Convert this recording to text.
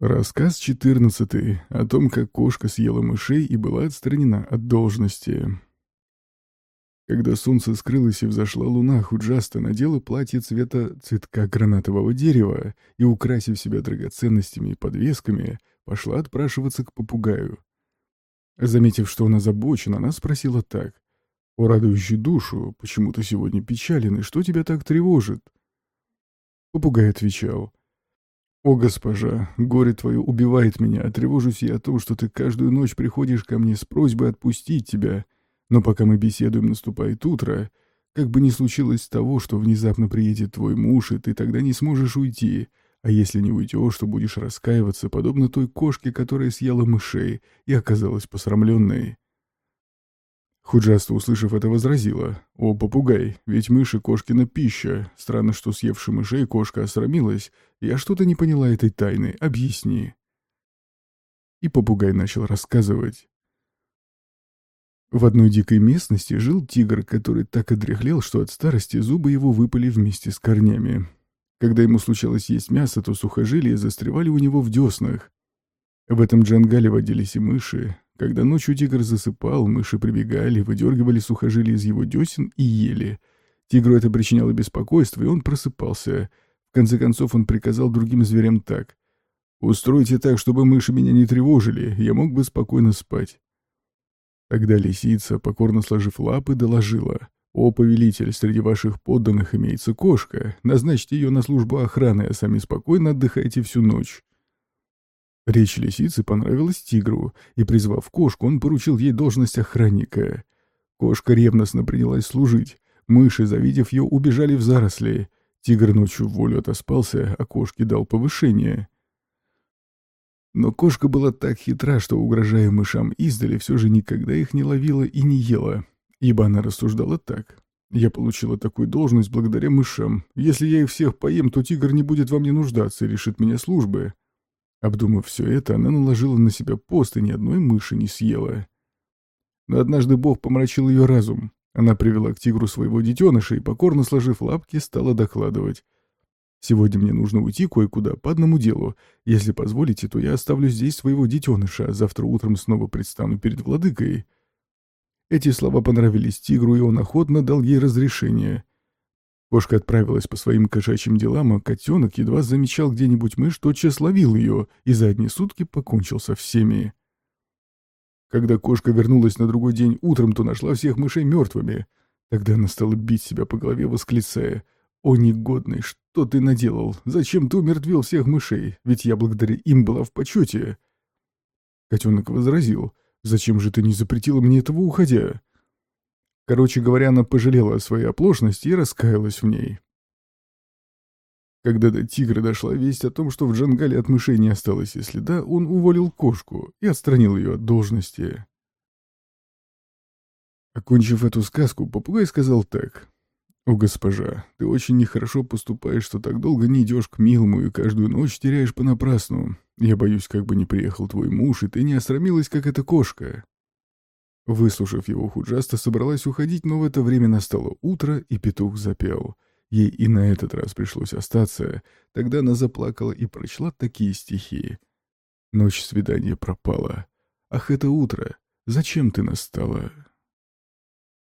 Рассказ 14 о том, как кошка съела мышей и была отстранена от должности. Когда солнце скрылось и взошла луна, Худжаста надела платье цвета цветка гранатового дерева и, украсив себя драгоценностями и подвесками, пошла отпрашиваться к попугаю. Заметив, что он озабочен, она спросила так. «О, радующий душу, почему ты сегодня печален, и что тебя так тревожит?» Попугай отвечал. «О, госпожа, горе твое убивает меня, тревожусь я о том, что ты каждую ночь приходишь ко мне с просьбой отпустить тебя, но пока мы беседуем, наступает утро, как бы ни случилось того, что внезапно приедет твой муж, и ты тогда не сможешь уйти, а если не уйдешь, то будешь раскаиваться, подобно той кошке, которая съела мышей и оказалась посрамленной». Худжаста, услышав это, возразила. «О, попугай, ведь мыши кошкина пища. Странно, что съевши мышей кошка осрамилась. Я что-то не поняла этой тайны. Объясни». И попугай начал рассказывать. В одной дикой местности жил тигр, который так одряхлел, что от старости зубы его выпали вместе с корнями. Когда ему случалось есть мясо, то сухожилия застревали у него в деснах. В этом джангале водились и мыши, когда ночью тигр засыпал, мыши прибегали, выдергивали сухожилия из его десен и ели. Тигру это причиняло беспокойство, и он просыпался. В конце концов он приказал другим зверям так. «Устройте так, чтобы мыши меня не тревожили, я мог бы спокойно спать». Тогда лисица, покорно сложив лапы, доложила. «О, повелитель, среди ваших подданных имеется кошка. Назначьте ее на службу охраны, а сами спокойно отдыхайте всю ночь». Речь лисицы понравилась тигру, и, призвав кошку, он поручил ей должность охранника. Кошка ревностно принялась служить. Мыши, завидев ее, убежали в заросли. Тигр ночью в волю отоспался, а кошке дал повышение. Но кошка была так хитра, что, угрожая мышам издали, все же никогда их не ловила и не ела, ибо она рассуждала так. «Я получила такую должность благодаря мышам. Если я их всех поем, то тигр не будет во мне нуждаться и лишит меня службы. Обдумав все это, она наложила на себя пост и ни одной мыши не съела. Но однажды Бог помрачил ее разум. Она привела к тигру своего детеныша и, покорно сложив лапки, стала докладывать. «Сегодня мне нужно уйти кое-куда по одному делу. Если позволите, то я оставлю здесь своего детеныша, а завтра утром снова предстану перед владыкой». Эти слова понравились тигру, и он охотно дал ей разрешение. Кошка отправилась по своим кошачьим делам, а котенок едва замечал где-нибудь мышь, тотчас ловил ее и за одни сутки покончил со всеми. Когда кошка вернулась на другой день утром, то нашла всех мышей мертвыми. Тогда она стала бить себя по голове, восклицая. «О, негодный, что ты наделал? Зачем ты умертвил всех мышей? Ведь я благодаря им была в почете». Котенок возразил. «Зачем же ты не запретила мне этого, уходя?» Короче говоря, она пожалела о своей оплошности и раскаялась в ней. Когда до тигра дошла весть о том, что в Джангале от мышей не осталось и следа, он уволил кошку и отстранил ее от должности. Окончив эту сказку, попугай сказал так. «О, госпожа, ты очень нехорошо поступаешь, что так долго не идешь к милому и каждую ночь теряешь понапрасну. Я боюсь, как бы не приехал твой муж, и ты не осрамилась, как эта кошка. Выслушав его, Худжаста собралась уходить, но в это время настало утро, и петух запел. Ей и на этот раз пришлось остаться. Тогда она заплакала и прочла такие стихи. «Ночь свидания пропала. Ах, это утро! Зачем ты настала?»